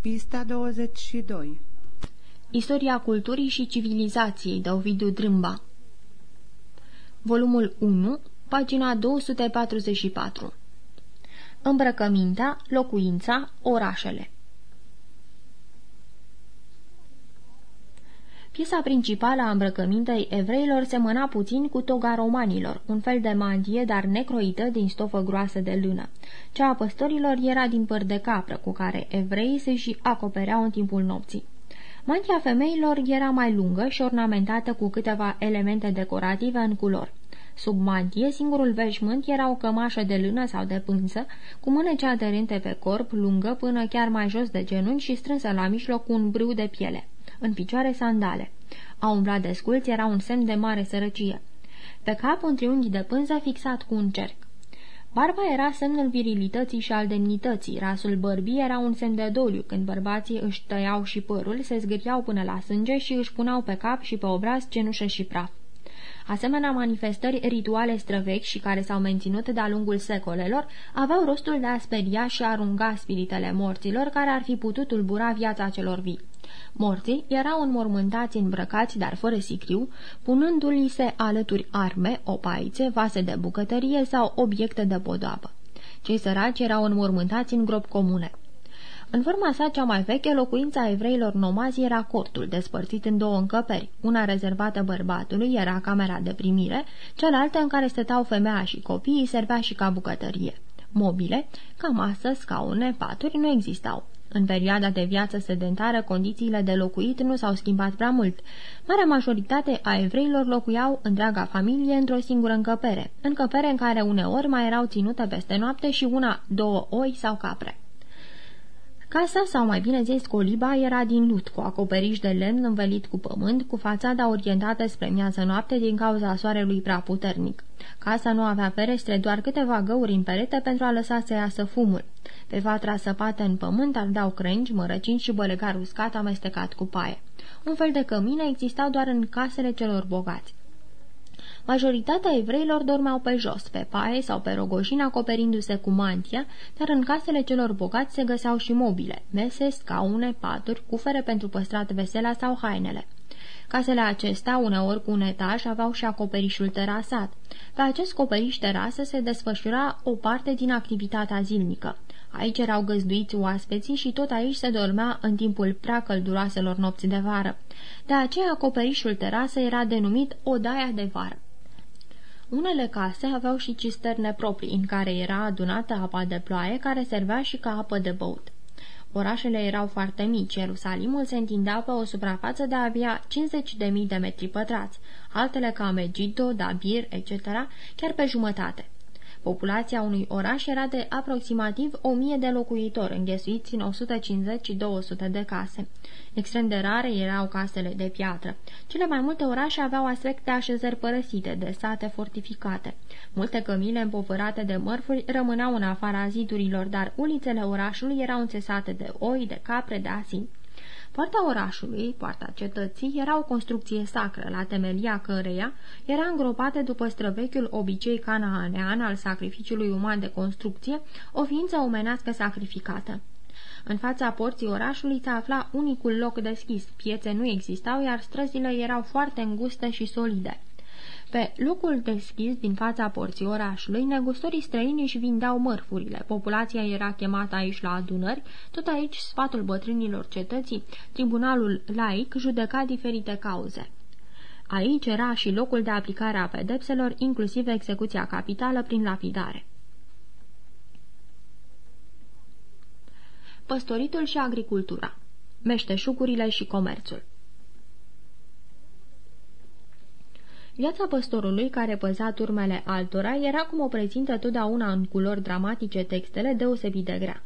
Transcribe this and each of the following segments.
Pista 22 Istoria culturii și civilizației de Ovidiu Drâmba. Volumul 1, pagina 244 Îmbrăcămintea, locuința, orașele Piesa principală a îmbrăcămintei evreilor semăna puțin cu toga romanilor, un fel de mantie, dar necroită din stofă groasă de lână. Cea a păstorilor era din păr de capră, cu care evreii se și acopereau în timpul nopții. Mantia femeilor era mai lungă și ornamentată cu câteva elemente decorative în culori. Sub mantie, singurul veșmânt era o cămașă de lână sau de pânză, cu mânece aderente pe corp, lungă până chiar mai jos de genunchi și strânsă la mijloc cu un brâu de piele în picioare sandale. A umbla desculți era un semn de mare sărăcie. Pe cap un triunghi de pânză fixat cu un cerc. Barba era semnul virilității și al demnității, rasul bărbii era un semn de doliu, când bărbații își tăiau și părul, se zgâriau până la sânge și își puneau pe cap și pe obraz cenușă și praf. Asemenea manifestări rituale străvechi și care s-au menținut de-a lungul secolelor aveau rostul de a speria și a arunca spiritele morților care ar fi putut tulbura viața celor vii. Morții erau înmormântați îmbrăcați, dar fără sicriu, punându-li se alături arme, opaițe, vase de bucătărie sau obiecte de podoabă. Cei săraci erau înmormântați în grop comune. În forma sa cea mai veche, locuința evreilor nomazi era cortul, despărțit în două încăperi. Una rezervată bărbatului era camera de primire, cealaltă în care stăteau femeia și copiii servea și ca bucătărie. Mobile, ca masă, scaune, paturi nu existau. În perioada de viață sedentară, condițiile de locuit nu s-au schimbat prea mult. Marea majoritate a evreilor locuiau întreaga familie într-o singură încăpere, încăpere în care uneori mai erau ținute peste noapte și una, două oi sau capre. Casa, sau mai bine zis coliba, era din lut, cu acoperiș de lemn învelit cu pământ, cu fațada orientată spre miază noapte din cauza soarelui prea puternic. Casa nu avea ferestre, doar câteva găuri în perete pentru a lăsa să iasă fumul. Pe vatra săpată în pământ ardeau crengi, mărăcini și bălegar uscat amestecat cu paie. Un fel de cămine existau doar în casele celor bogați. Majoritatea evreilor dormeau pe jos, pe paie sau pe rogojini acoperindu-se cu mantia, dar în casele celor bogați se găseau și mobile, mese, scaune, paturi, cufere pentru păstrat vesela sau hainele. Casele acestea, uneori cu un etaj, aveau și acoperișul terasat. Pe acest coperiș terasă se desfășura o parte din activitatea zilnică. Aici erau găzduiți oaspeții și tot aici se dormea în timpul prea călduroaselor nopți de vară. De aceea acoperișul terasă era denumit Odaia de vară. Unele case aveau și cisterne proprii, în care era adunată apa de ploaie, care servea și ca apă de băut. Orașele erau foarte mici, Ierusalimul se întindea pe o suprafață de abia 50.000 de metri pătrați, altele ca Megiddo, Dabir, etc., chiar pe jumătate. Populația unui oraș era de aproximativ 1000 de locuitori, înghesuiți în 150-200 de case. Extrem de rare erau casele de piatră. Cele mai multe orașe aveau aspect de așezări părăsite, de sate fortificate. Multe cămile împovărate de mărfuri rămâneau în afara zidurilor, dar ulițele orașului erau înțesate de oi, de capre, de asin. Poarta orașului, poarta cetății, era o construcție sacră, la temelia căreia era îngropată după străvechiul obicei canaanean al sacrificiului uman de construcție, o ființă omenească sacrificată. În fața porții orașului se afla unicul loc deschis, piețe nu existau, iar străzile erau foarte înguste și solide. Pe locul deschis din fața porții orașului, negustorii străini își vindeau mărfurile. Populația era chemată aici la adunări, tot aici sfatul bătrânilor cetății, tribunalul laic judeca diferite cauze. Aici era și locul de aplicare a pedepselor, inclusiv execuția capitală prin lapidare. Păstoritul și agricultura Meșteșugurile și comerțul Viața păstorului care păza turmele altora era cum o prezintă totdeauna în culori dramatice textele deosebit de grea.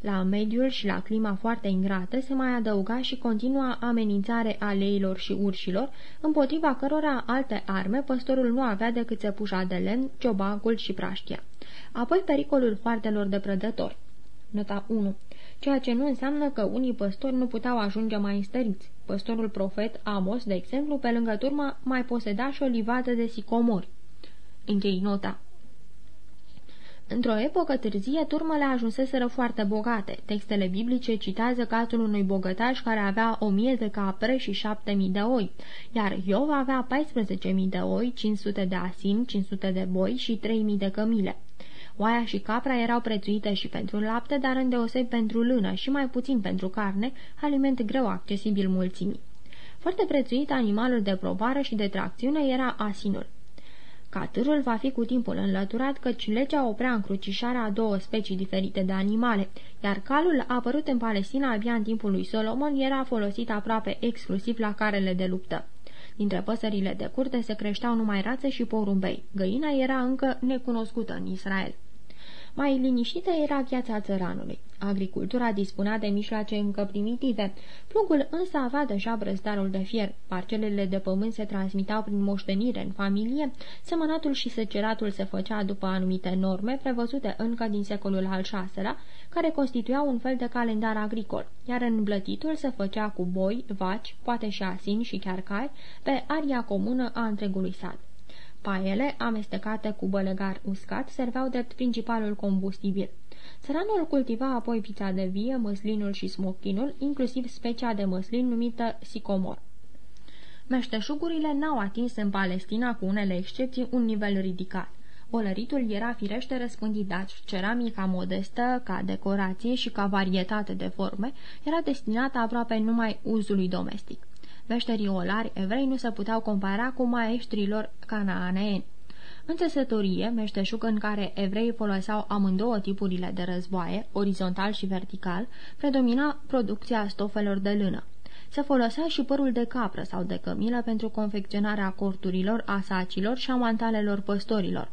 La mediul și la clima foarte ingrată se mai adăuga și continua amenințare a leilor și urșilor, împotriva cărora alte arme păstorul nu avea decât țepușa de lemn, ciobacul și praștia. Apoi pericolul foartelor de prădători. Nota 1 ceea ce nu înseamnă că unii păstori nu puteau ajunge mai înstăriți. Păstorul profet Amos, de exemplu, pe lângă turma, mai poseda și o livadă de sicomori. Închei nota. Într-o epocă târzie, turmele ajunseseră foarte bogate. Textele biblice citează cazul unui bogătaș care avea o mie de capre și șapte mii de oi, iar Iov avea 14.000 de oi, 500 de asin, 500 de boi și 3.000 de cămile. Oaia și capra erau prețuite și pentru lapte, dar îndeoseb pentru lână și mai puțin pentru carne, aliment greu accesibil mulțimii. Foarte prețuit animalul de probară și de tracțiune era asinul. Catârul va fi cu timpul înlăturat căci legea oprea încrucișarea a două specii diferite de animale, iar calul apărut în Palestina abia în timpul lui Solomon era folosit aproape exclusiv la carele de luptă. Dintre păsările de curte se creșteau numai rațe și porumbei. Găina era încă necunoscută în Israel. Mai liniștită era gheața țăranului. Agricultura dispunea de mijloace încă primitive. Plugul însă avea deja brăzdarul de fier. Parcelele de pământ se transmitau prin moștenire în familie, semănatul și seceratul se făcea după anumite norme prevăzute încă din secolul al VI-lea, care constituiau un fel de calendar agricol, iar înblătitul se făcea cu boi, vaci, poate și asini și chiar cai, pe aria comună a întregului sat. Paiele, amestecate cu bălegar uscat, serveau drept principalul combustibil. Țăranul cultiva apoi vița de vie, măslinul și smochinul, inclusiv specia de măslin numită sicomor. Meșteșugurile n-au atins în Palestina, cu unele excepții, un nivel ridicat. Olăritul era firește răspândit, dar ceramica modestă, ca decorație și ca varietate de forme, era destinată aproape numai uzului domestic. Veșterii olari evrei nu se puteau compara cu maestrilor canaaneeni. În țesătorie, meșteșug în care evrei foloseau amândouă tipurile de războaie, orizontal și vertical, predomina producția stofelor de lână. Se folosea și părul de capră sau de cămilă pentru confecționarea corturilor, asacilor și a mantalelor păstorilor.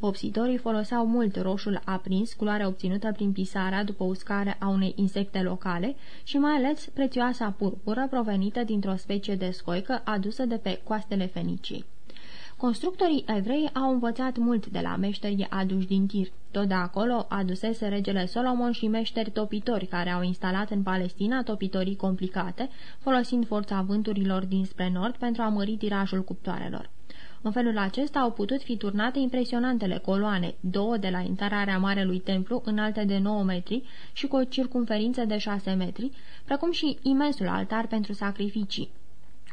Vopsitorii foloseau mult roșul aprins, culoare obținută prin pisarea după uscare a unei insecte locale și mai ales prețioasa purpură provenită dintr-o specie de scoică adusă de pe coastele Fenicii. Constructorii evrei au învățat mult de la meșterii aduși din tir. Tot de acolo adusese regele Solomon și meșteri topitori care au instalat în Palestina topitorii complicate, folosind forța vânturilor dinspre nord pentru a mări tirajul cuptoarelor. În felul acesta au putut fi turnate impresionantele coloane, două de la intrarea Marelui Templu, înalte de 9 metri și cu o circumferință de 6 metri, precum și imensul altar pentru sacrificii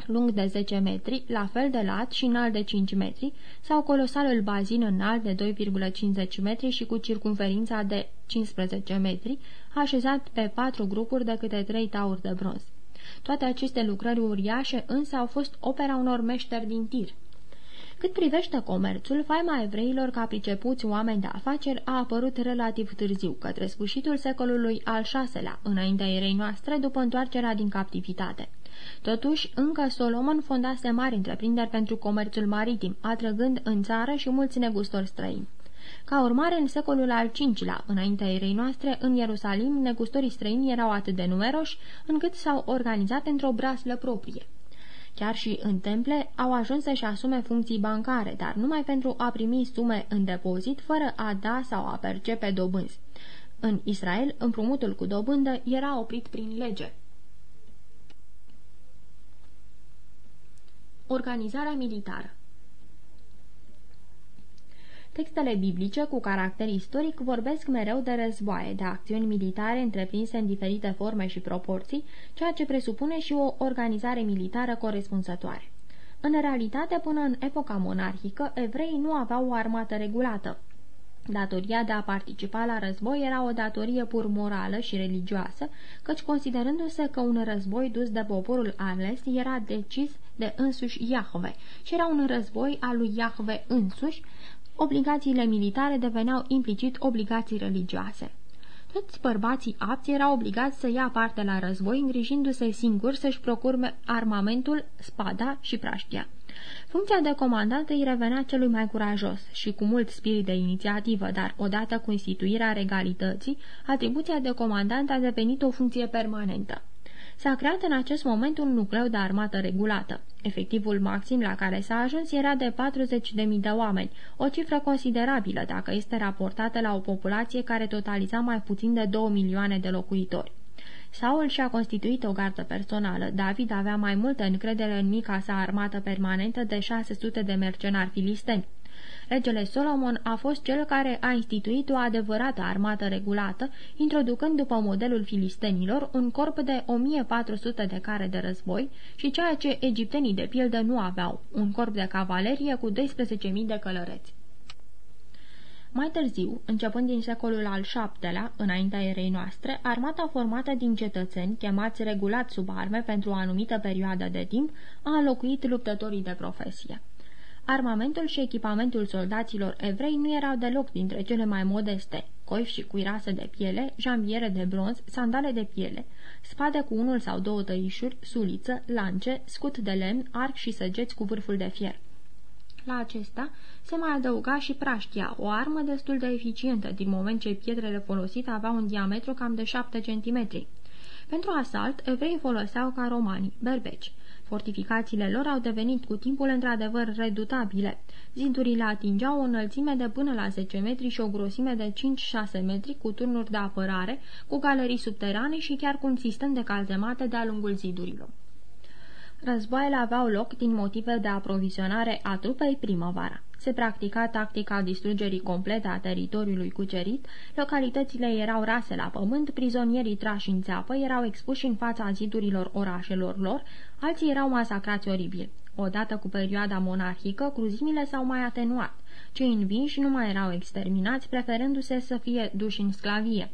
lung de 10 metri, la fel de lat și înalt de 5 metri, sau colosalul bazin înalt de 2,50 metri și cu circumferința de 15 metri, așezat pe patru grupuri de câte trei tauri de bronz. Toate aceste lucrări uriașe însă au fost opera unor meșteri din tir. Cât privește comerțul, faima evreilor ca pricepuți oameni de afaceri a apărut relativ târziu, către sfârșitul secolului al VI-lea, înaintea erei noastre, după întoarcerea din captivitate. Totuși, încă Solomon fondase mari întreprinderi pentru comerțul maritim, atrăgând în țară și mulți negustori străini. Ca urmare, în secolul al V-lea, înaintea erei noastre, în Ierusalim, negustorii străini erau atât de numeroși, încât s-au organizat într-o braslă proprie. Chiar și în temple au ajuns să-și asume funcții bancare, dar numai pentru a primi sume în depozit, fără a da sau a percepe dobânzi. În Israel, împrumutul cu dobândă era oprit prin lege. Organizarea militară Textele biblice cu caracter istoric vorbesc mereu de războaie, de acțiuni militare întreprinse în diferite forme și proporții, ceea ce presupune și o organizare militară corespunzătoare. În realitate, până în epoca monarhică, evreii nu aveau o armată regulată. Datoria de a participa la război era o datorie pur morală și religioasă, căci considerându-se că un război dus de poporul ales era decis de însuși Iahve și era un război al lui Iahve însuși, obligațiile militare deveneau implicit obligații religioase. Toți bărbații apți erau obligați să ia parte la război, îngrijindu-se singuri să-și procurme armamentul, spada și praștia. Funcția de comandant îi revenea celui mai curajos și cu mult spirit de inițiativă, dar odată cu instituirea regalității, atribuția de comandant a devenit o funcție permanentă. S-a creat în acest moment un nucleu de armată regulată. Efectivul maxim la care s-a ajuns era de 40.000 de oameni, o cifră considerabilă dacă este raportată la o populație care totaliza mai puțin de 2 milioane de locuitori. Saul și-a constituit o gardă personală. David avea mai multă încredere în mica sa armată permanentă de 600 de mercenari filisteni. Regele Solomon a fost cel care a instituit o adevărată armată regulată, introducând după modelul filistenilor un corp de 1400 de care de război și ceea ce egiptenii de pildă nu aveau, un corp de cavalerie cu 12.000 de călăreți. Mai târziu, începând din secolul al VII-lea, înaintea erei noastre, armata formată din cetățeni, chemați regulat sub arme pentru o anumită perioadă de timp, a înlocuit luptătorii de profesie. Armamentul și echipamentul soldaților evrei nu erau deloc dintre cele mai modeste. Coif și cuirasă de piele, jambiere de bronz, sandale de piele, spade cu unul sau două tăișuri, suliță, lance, scut de lemn, arc și săgeți cu vârful de fier. La acesta se mai adăuga și praștia, o armă destul de eficientă, din moment ce pietrele folosite aveau un diametru cam de 7 cm. Pentru asalt, evreii foloseau ca romanii, berbeci. Fortificațiile lor au devenit cu timpul într-adevăr redutabile. Zinturile atingeau o înălțime de până la 10 metri și o grosime de 5-6 metri, cu turnuri de apărare, cu galerii subterane și chiar cu un sistem de calzemate de-a lungul zidurilor. Războaiele aveau loc din motive de aprovizionare a trupei primăvara. Se practica tactica distrugerii complete a teritoriului cucerit, localitățile erau rase la pământ, prizonierii trași în țeapă erau expuși în fața zidurilor orașelor lor, alții erau masacrați oribil. Odată cu perioada monarhică, cruzimile s-au mai atenuat. Cei învinși nu mai erau exterminați, preferându-se să fie duși în sclavie.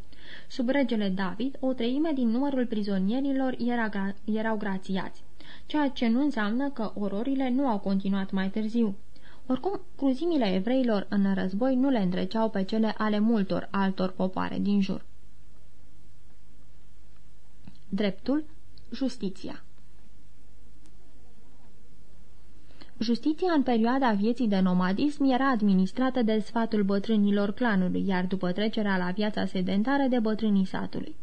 Sub regele David, o treime din numărul prizonierilor era gra erau grațiați ceea ce nu înseamnă că ororile nu au continuat mai târziu. Oricum, cruzimile evreilor în război nu le întreceau pe cele ale multor altor popoare din jur. Dreptul, justiția Justiția în perioada vieții de nomadism era administrată de sfatul bătrânilor clanului, iar după trecerea la viața sedentară de bătrânii satului.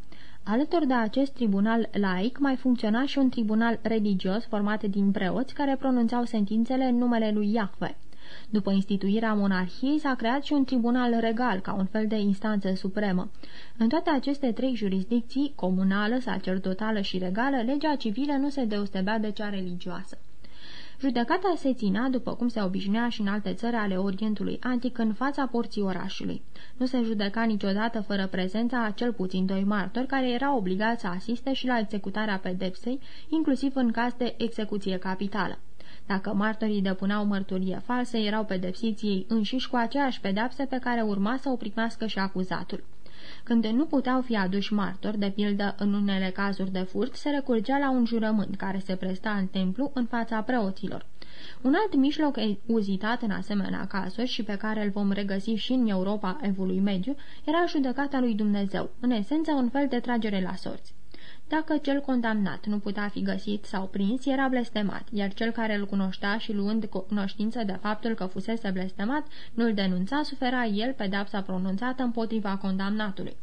Alături de acest tribunal laic mai funcționa și un tribunal religios format din preoți care pronunțau sentințele în numele lui Iahve. După instituirea monarhiei s-a creat și un tribunal regal, ca un fel de instanță supremă. În toate aceste trei jurisdicții, comunală, sacerdotală și regală, legea civilă nu se deosebea de cea religioasă. Judecata se ținea, după cum se obișnuia și în alte țări ale Orientului Antic, în fața porții orașului. Nu se judeca niciodată fără prezența a cel puțin doi martori care erau obligați să asiste și la executarea pedepsei, inclusiv în caz de execuție capitală. Dacă martorii depuneau mărturie falsă, erau pedepsiți ei înșiși cu aceeași pedepse pe care urma să o primească și acuzatul. Când nu puteau fi aduși martori, de pildă în unele cazuri de furt, se recurgea la un jurământ care se presta în templu în fața preoților. Un alt mijloc uzitat în asemenea cazuri și pe care îl vom regăsi și în Europa evului mediu era judecata lui Dumnezeu, în esență un fel de tragere la sorți. Dacă cel condamnat nu putea fi găsit sau prins, era blestemat, iar cel care îl cunoștea și luând cunoștință de faptul că fusese blestemat, nu-l denunța, sufera el pedapsa pronunțată împotriva condamnatului.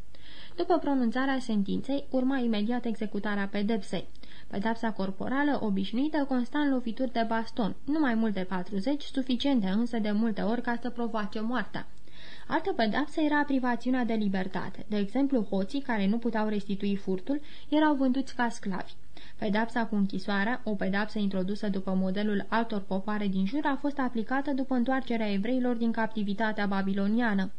După pronunțarea sentinței, urma imediat executarea pedepsei. Pedapsa corporală obișnuită consta în lovituri de baston, nu mai mult de 40, suficiente însă de multe ori ca să provoace moartea. Altă pedapsă era privațiunea de libertate. De exemplu, hoții care nu puteau restitui furtul erau vânduți ca sclavi. Pedapsa cu închisoarea, o pedapsă introdusă după modelul altor popoare din jur, a fost aplicată după întoarcerea evreilor din captivitatea babiloniană.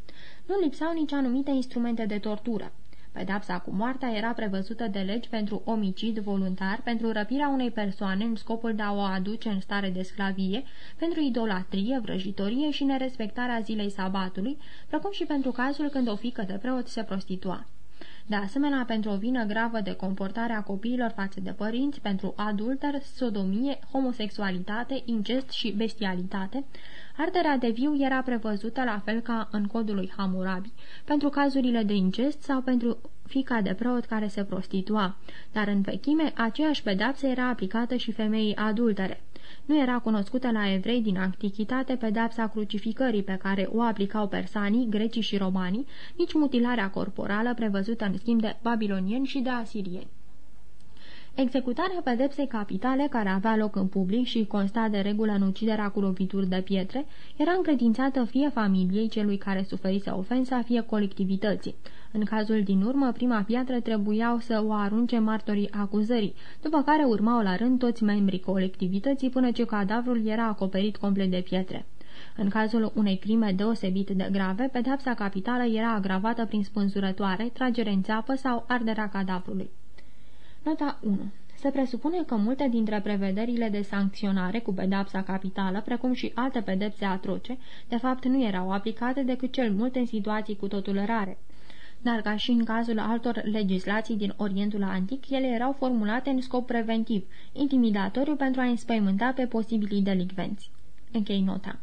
Nu lipsau nici anumite instrumente de tortură. Pedapsa cu moartea era prevăzută de legi pentru omicid voluntar, pentru răpirea unei persoane în scopul de a o aduce în stare de sclavie, pentru idolatrie, vrăjitorie și nerespectarea zilei sabatului, precum și pentru cazul când o fică de preot se prostitua. De asemenea, pentru o vină gravă de comportare a copiilor față de părinți, pentru adulter, sodomie, homosexualitate, incest și bestialitate, arderea de viu era prevăzută la fel ca în codul lui Hammurabi, pentru cazurile de incest sau pentru fica de preot care se prostitua, dar în vechime aceeași pedapsă era aplicată și femeii adultere. Nu era cunoscută la evrei din antichitate pedapsa crucificării pe care o aplicau persanii, grecii și romanii, nici mutilarea corporală prevăzută în schimb de babilonieni și de asirieni. Executarea pedepsei capitale, care avea loc în public și consta de regulă în uciderea cu lovituri de pietre, era încredințată fie familiei celui care suferise ofensa, fie colectivității. În cazul din urmă, prima piatră trebuiau să o arunce martorii acuzării, după care urmau la rând toți membrii colectivității până ce cadavrul era acoperit complet de pietre. În cazul unei crime deosebit de grave, pedepsa capitală era agravată prin spânzurătoare, tragere în țeapă sau arderea cadavrului. Nota 1 se presupune că multe dintre prevederile de sancționare cu pedapsa capitală, precum și alte pedepse atroce, de fapt nu erau aplicate decât cel mult în situații cu totul rare. Dar ca și în cazul altor legislații din Orientul Antic, ele erau formulate în scop preventiv, intimidatoriu pentru a înspăimânta pe posibilii delicvenți. Închei nota.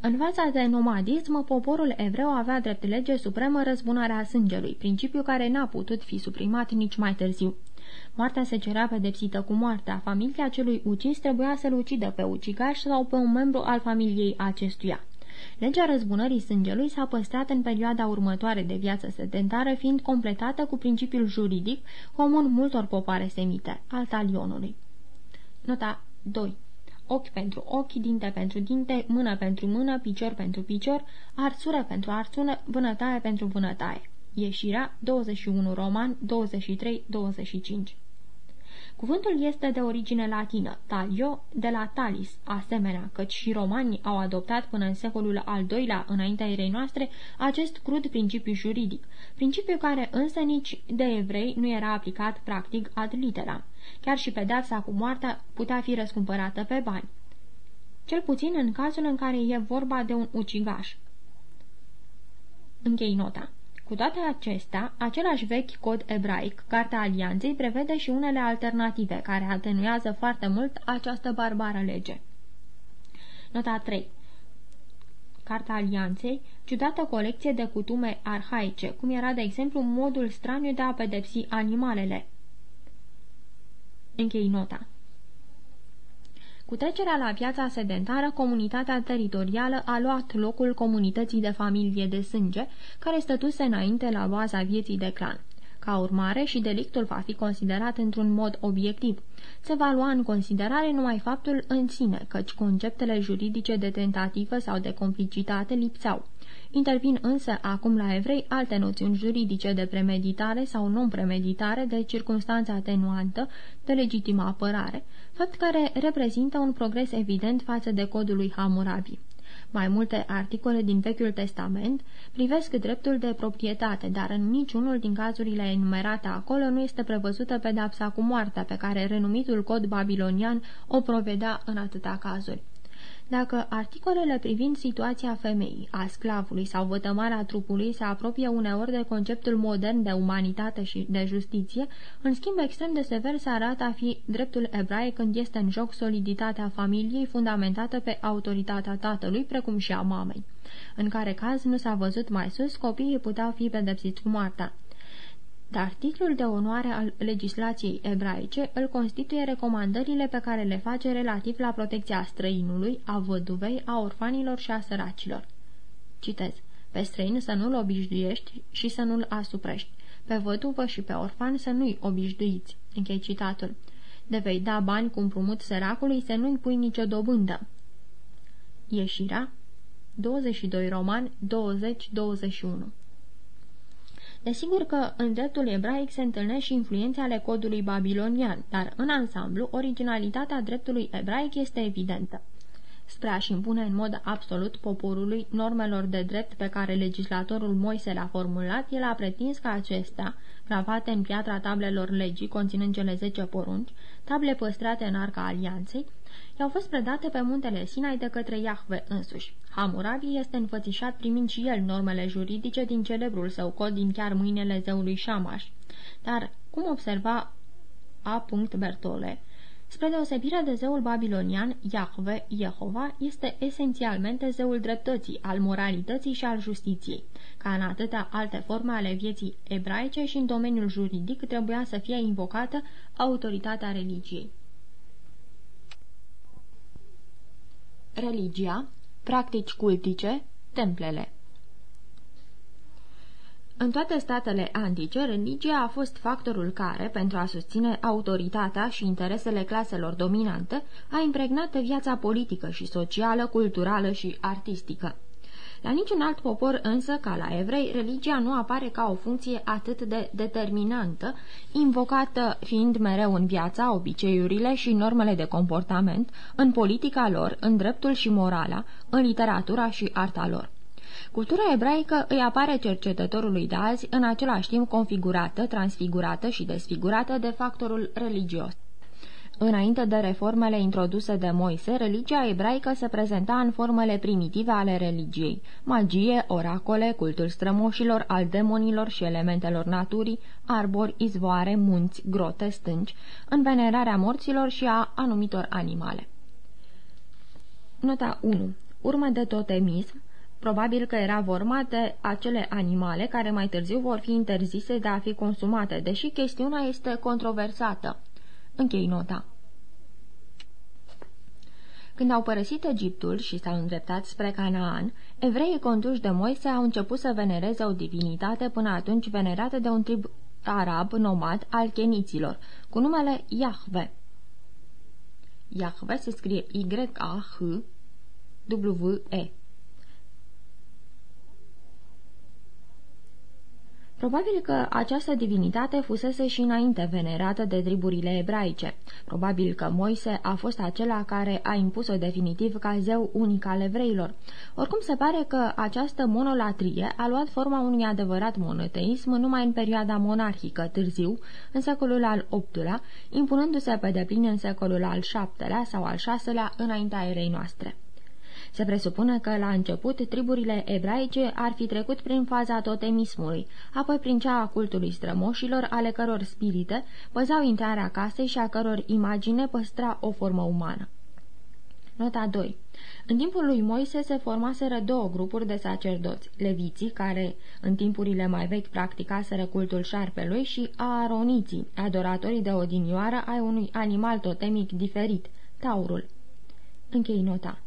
În fața de nomadism, poporul evreu avea drept lege supremă răzbunarea sângelui, principiu care n-a putut fi suprimat nici mai târziu. Moartea se cerea pedepsită cu moartea. Familia celui ucis trebuia să-l ucidă pe ucigaș sau pe un membru al familiei acestuia. Legea răzbunării sângelui s-a păstrat în perioada următoare de viață sedentară, fiind completată cu principiul juridic comun multor popoare semite, al talionului. Nota 2 ochi pentru ochi, dinte pentru dinte, mână pentru mână, picior pentru picior, arțură pentru arțură, vânătaie pentru vânătaie. Ieșirea 21 roman 23-25 Cuvântul este de origine latină, talio, de la talis, asemenea, căci și romanii au adoptat până în secolul al doilea înaintea erei noastre acest crud principiu juridic, principiu care însă nici de evrei nu era aplicat practic ad litera. Chiar și pedeapsa cu moartea putea fi răscumpărată pe bani. Cel puțin în cazul în care e vorba de un ucigaș. Închei nota. Cu toate acestea, același vechi cod ebraic, Cartea Alianței, prevede și unele alternative, care atenuează foarte mult această barbară lege. Nota 3 Carta Alianței, ciudată colecție de cutume arhaice, cum era, de exemplu, modul straniu de a pedepsi animalele. Închei nota. Cu trecerea la viața sedentară, comunitatea teritorială a luat locul comunității de familie de sânge, care stătuse înainte la baza vieții de clan. Ca urmare, și delictul va fi considerat într-un mod obiectiv. Se va lua în considerare numai faptul în sine, căci conceptele juridice de tentativă sau de complicitate lipseau. Intervin însă acum la evrei alte noțiuni juridice de premeditare sau non-premeditare, de circunstanță atenuantă, de legitimă apărare, fapt care reprezintă un progres evident față de codul lui Hammurabi. Mai multe articole din Vechiul Testament privesc dreptul de proprietate, dar în niciunul din cazurile enumerate acolo nu este prevăzută pedapsa cu moartea pe care renumitul cod babilonian o provedea în atâta cazuri. Dacă articolele privind situația femeii, a sclavului sau vătămarea trupului se apropie uneori de conceptul modern de umanitate și de justiție, în schimb extrem de sever se arată a fi dreptul ebraic când este în joc soliditatea familiei fundamentată pe autoritatea tatălui, precum și a mamei. În care caz nu s-a văzut mai sus, copiii puteau fi pedepsiți cu moartea dar titlul de onoare al legislației ebraice îl constituie recomandările pe care le face relativ la protecția străinului, a văduvei, a orfanilor și a săracilor. Citez. Pe străin să nu-l obișnuiești și să nu-l asuprești. Pe văduvă și pe orfan să nu-i obișnuiți. Închei citatul. De vei da bani cu împrumut săracului să nu-i pui nicio dobândă. Ieșirea 22 roman 20-21 Desigur că în dreptul ebraic se întâlnesc și influențe ale codului babilonian, dar în ansamblu originalitatea dreptului ebraic este evidentă. Spre a-și impune în mod absolut poporului normelor de drept pe care legislatorul Moise le-a formulat, el a pretins că acestea, gravate în piatra tablelor legii conținând cele zece porunci, table păstrate în arca alianței, i-au fost predate pe muntele Sinai de către Iahve însuși. Hammurabi este înfățișat primind și el normele juridice din celebrul său cod din chiar mâinile zeului Shamash. Dar, cum observa A. Bertole, Spre deosebire de zeul babilonian, Iahve, Jehova, este esențialmente zeul dreptății, al moralității și al justiției. Ca în atâtea alte forme ale vieții ebraice și în domeniul juridic trebuia să fie invocată autoritatea religiei. Religia, practici cultice, templele în toate statele antice, religia a fost factorul care, pentru a susține autoritatea și interesele claselor dominante, a impregnat viața politică și socială, culturală și artistică. La niciun alt popor însă, ca la evrei, religia nu apare ca o funcție atât de determinantă, invocată fiind mereu în viața, obiceiurile și normele de comportament, în politica lor, în dreptul și morala, în literatura și arta lor. Cultura ebraică îi apare cercetătorului de azi în același timp configurată, transfigurată și desfigurată de factorul religios. Înainte de reformele introduse de Moise, religia ebraică se prezenta în formele primitive ale religiei, magie, oracole, cultul strămoșilor, al demonilor și elementelor naturii, arbori, izvoare, munți, grote, stânci, în venerarea morților și a anumitor animale. Nota 1. Urmă de totemism, Probabil că era vorba de acele animale care mai târziu vor fi interzise de a fi consumate, deși chestiunea este controversată. Închei nota. Când au părăsit Egiptul și s-au îndreptat spre Canaan, evreii conduși de Moise au început să venereze o divinitate până atunci venerată de un trib arab nomad al cheniților, cu numele Yahve. Yahve se scrie Y-A-H-W-E. Probabil că această divinitate fusese și înainte venerată de triburile ebraice. Probabil că Moise a fost acela care a impus-o definitiv ca zeu unic al evreilor. Oricum se pare că această monolatrie a luat forma unui adevărat monoteism numai în perioada monarhică, târziu, în secolul al VIII-lea, impunându-se pe deplin în secolul al VII-lea sau al VI-lea înaintea erei noastre. Se presupune că la început triburile ebraice ar fi trecut prin faza totemismului, apoi prin cea a cultului strămoșilor, ale căror spirite păzau intrarea casei și a căror imagine păstra o formă umană. Nota 2 în timpul lui Moise se formaseră două grupuri de sacerdoți, leviții, care în timpurile mai vechi practicaseră cultul șarpelui, și aaroniții, adoratorii de odinioară ai unui animal totemic diferit, taurul. Închei nota.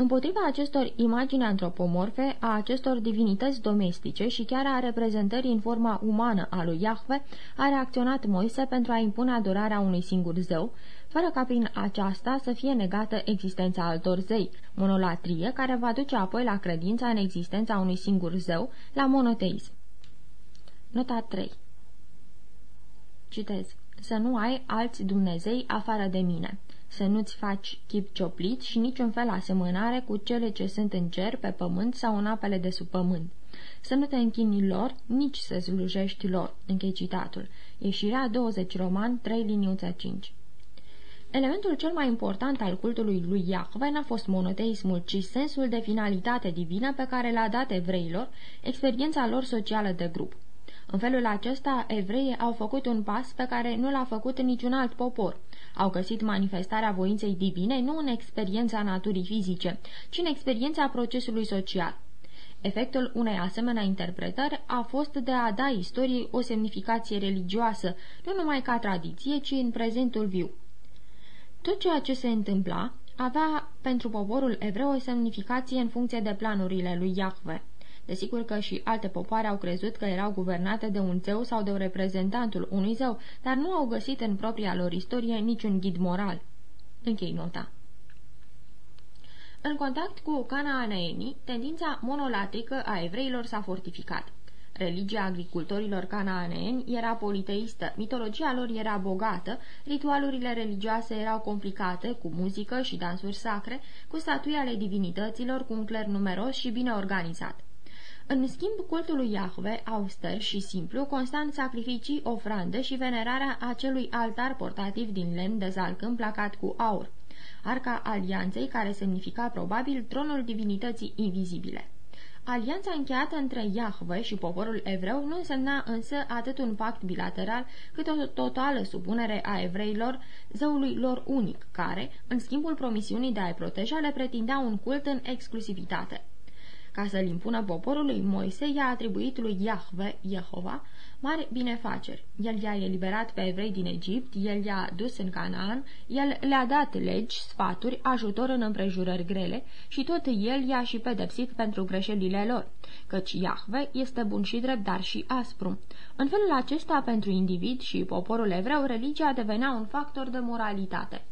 Împotriva acestor imagini antropomorfe, a acestor divinități domestice și chiar a reprezentării în forma umană a lui Iahve, a reacționat Moise pentru a impune adorarea unui singur zeu, fără ca prin aceasta să fie negată existența altor zei, monolatrie care va duce apoi la credința în existența unui singur zeu, la monoteism. Nota 3 Citez. Să nu ai alți Dumnezei afară de mine să nu-ți faci chip cioplit și niciun fel asemănare cu cele ce sunt în cer, pe pământ sau în apele de sub pământ. Să nu te închini lor, nici să slujești lor. Închei citatul. Ieșirea 20 roman 3 liniuța 5 Elementul cel mai important al cultului lui Iahve n-a fost monoteismul, ci sensul de finalitate divină pe care l-a dat evreilor experiența lor socială de grup. În felul acesta, evreii au făcut un pas pe care nu l-a făcut niciun alt popor. Au găsit manifestarea voinței divine nu în experiența naturii fizice, ci în experiența procesului social. Efectul unei asemenea interpretări a fost de a da istoriei o semnificație religioasă, nu numai ca tradiție, ci în prezentul viu. Tot ceea ce se întâmpla avea pentru poporul evreu o semnificație în funcție de planurile lui Iahve. Desigur că și alte popoare au crezut că erau guvernate de un zeu sau de un reprezentantul unui zeu, dar nu au găsit în propria lor istorie niciun ghid moral. Închei nota. În contact cu canaaneenii, tendința monolatică a evreilor s-a fortificat. Religia agricultorilor canaaneeni era politeistă, mitologia lor era bogată, ritualurile religioase erau complicate, cu muzică și dansuri sacre, cu statui ale divinităților, cu un cler numeros și bine organizat. În schimb, cultul lui Iahve, auster și simplu, consta în sacrificii, ofrande și venerarea acelui altar portativ din lemn de zalcâm placat cu aur, arca alianței care semnifica probabil tronul divinității invizibile. Alianța încheiată între Iahve și poporul evreu nu însemna însă atât un pact bilateral, cât o totală supunere a evreilor zeului lor unic, care, în schimbul promisiunii de a-i proteja, le pretindea un cult în exclusivitate. Ca să-l impună poporului, Moise i-a atribuit lui Iahve, Jehova, mari binefaceri. El i-a eliberat pe evrei din Egipt, el i-a dus în Canaan, el le-a dat legi, sfaturi, ajutor în împrejurări grele și tot el i-a și pedepsit pentru greșelile lor, căci Iahve este bun și drept, dar și aspru. În felul acesta, pentru individ și poporul evreu, religia devenea un factor de moralitate.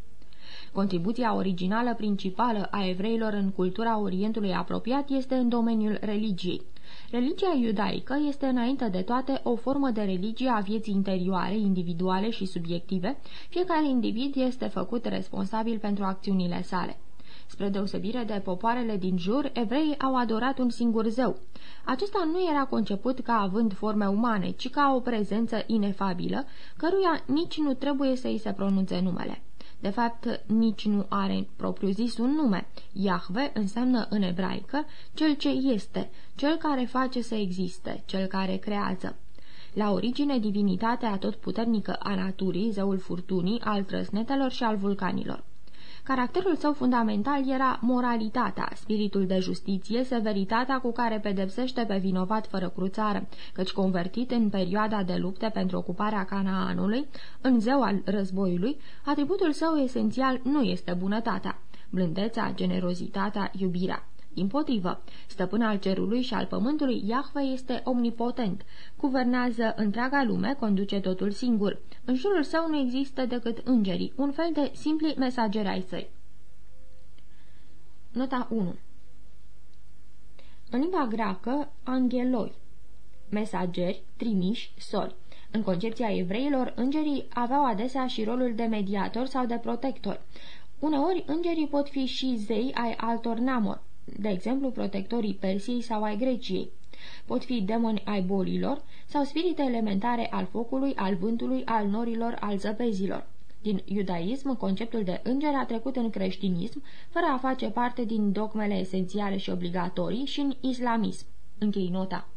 Contribuția originală principală a evreilor în cultura Orientului apropiat este în domeniul religiei. Religia iudaică este înainte de toate o formă de religie a vieții interioare, individuale și subiective. Fiecare individ este făcut responsabil pentru acțiunile sale. Spre deosebire de popoarele din jur, evreii au adorat un singur zeu. Acesta nu era conceput ca având forme umane, ci ca o prezență inefabilă, căruia nici nu trebuie să îi se pronunțe numele. De fapt, nici nu are propriu-zis un nume. Iahve înseamnă în ebraică cel ce este, cel care face să existe, cel care creează. La origine, divinitatea atotputernică a naturii, zeul furtunii, al trăsnetelor și al vulcanilor. Caracterul său fundamental era moralitatea, spiritul de justiție, severitatea cu care pedepsește pe vinovat fără cruțară, căci convertit în perioada de lupte pentru ocuparea Canaanului, în zeu al războiului, atributul său esențial nu este bunătatea, blândețea, generozitatea, iubirea. Împotrivă, stăpân al cerului și al pământului, Iahve este omnipotent, guvernează întreaga lume, conduce totul singur. În jurul său nu există decât îngerii, un fel de simpli mesageri ai săi. Nota 1 În limba greacă, angeloi, mesageri, trimiși, sori. În concepția evreilor, îngerii aveau adesea și rolul de mediator sau de protector. Uneori, îngerii pot fi și zei ai altor neamuri, de exemplu protectorii Persiei sau ai Greciei. Pot fi demoni ai bolilor sau spirite elementare al focului, al vântului, al norilor, al zăpezilor. Din iudaism, conceptul de înger a trecut în creștinism, fără a face parte din dogmele esențiale și obligatorii, și în islamism. Închei nota.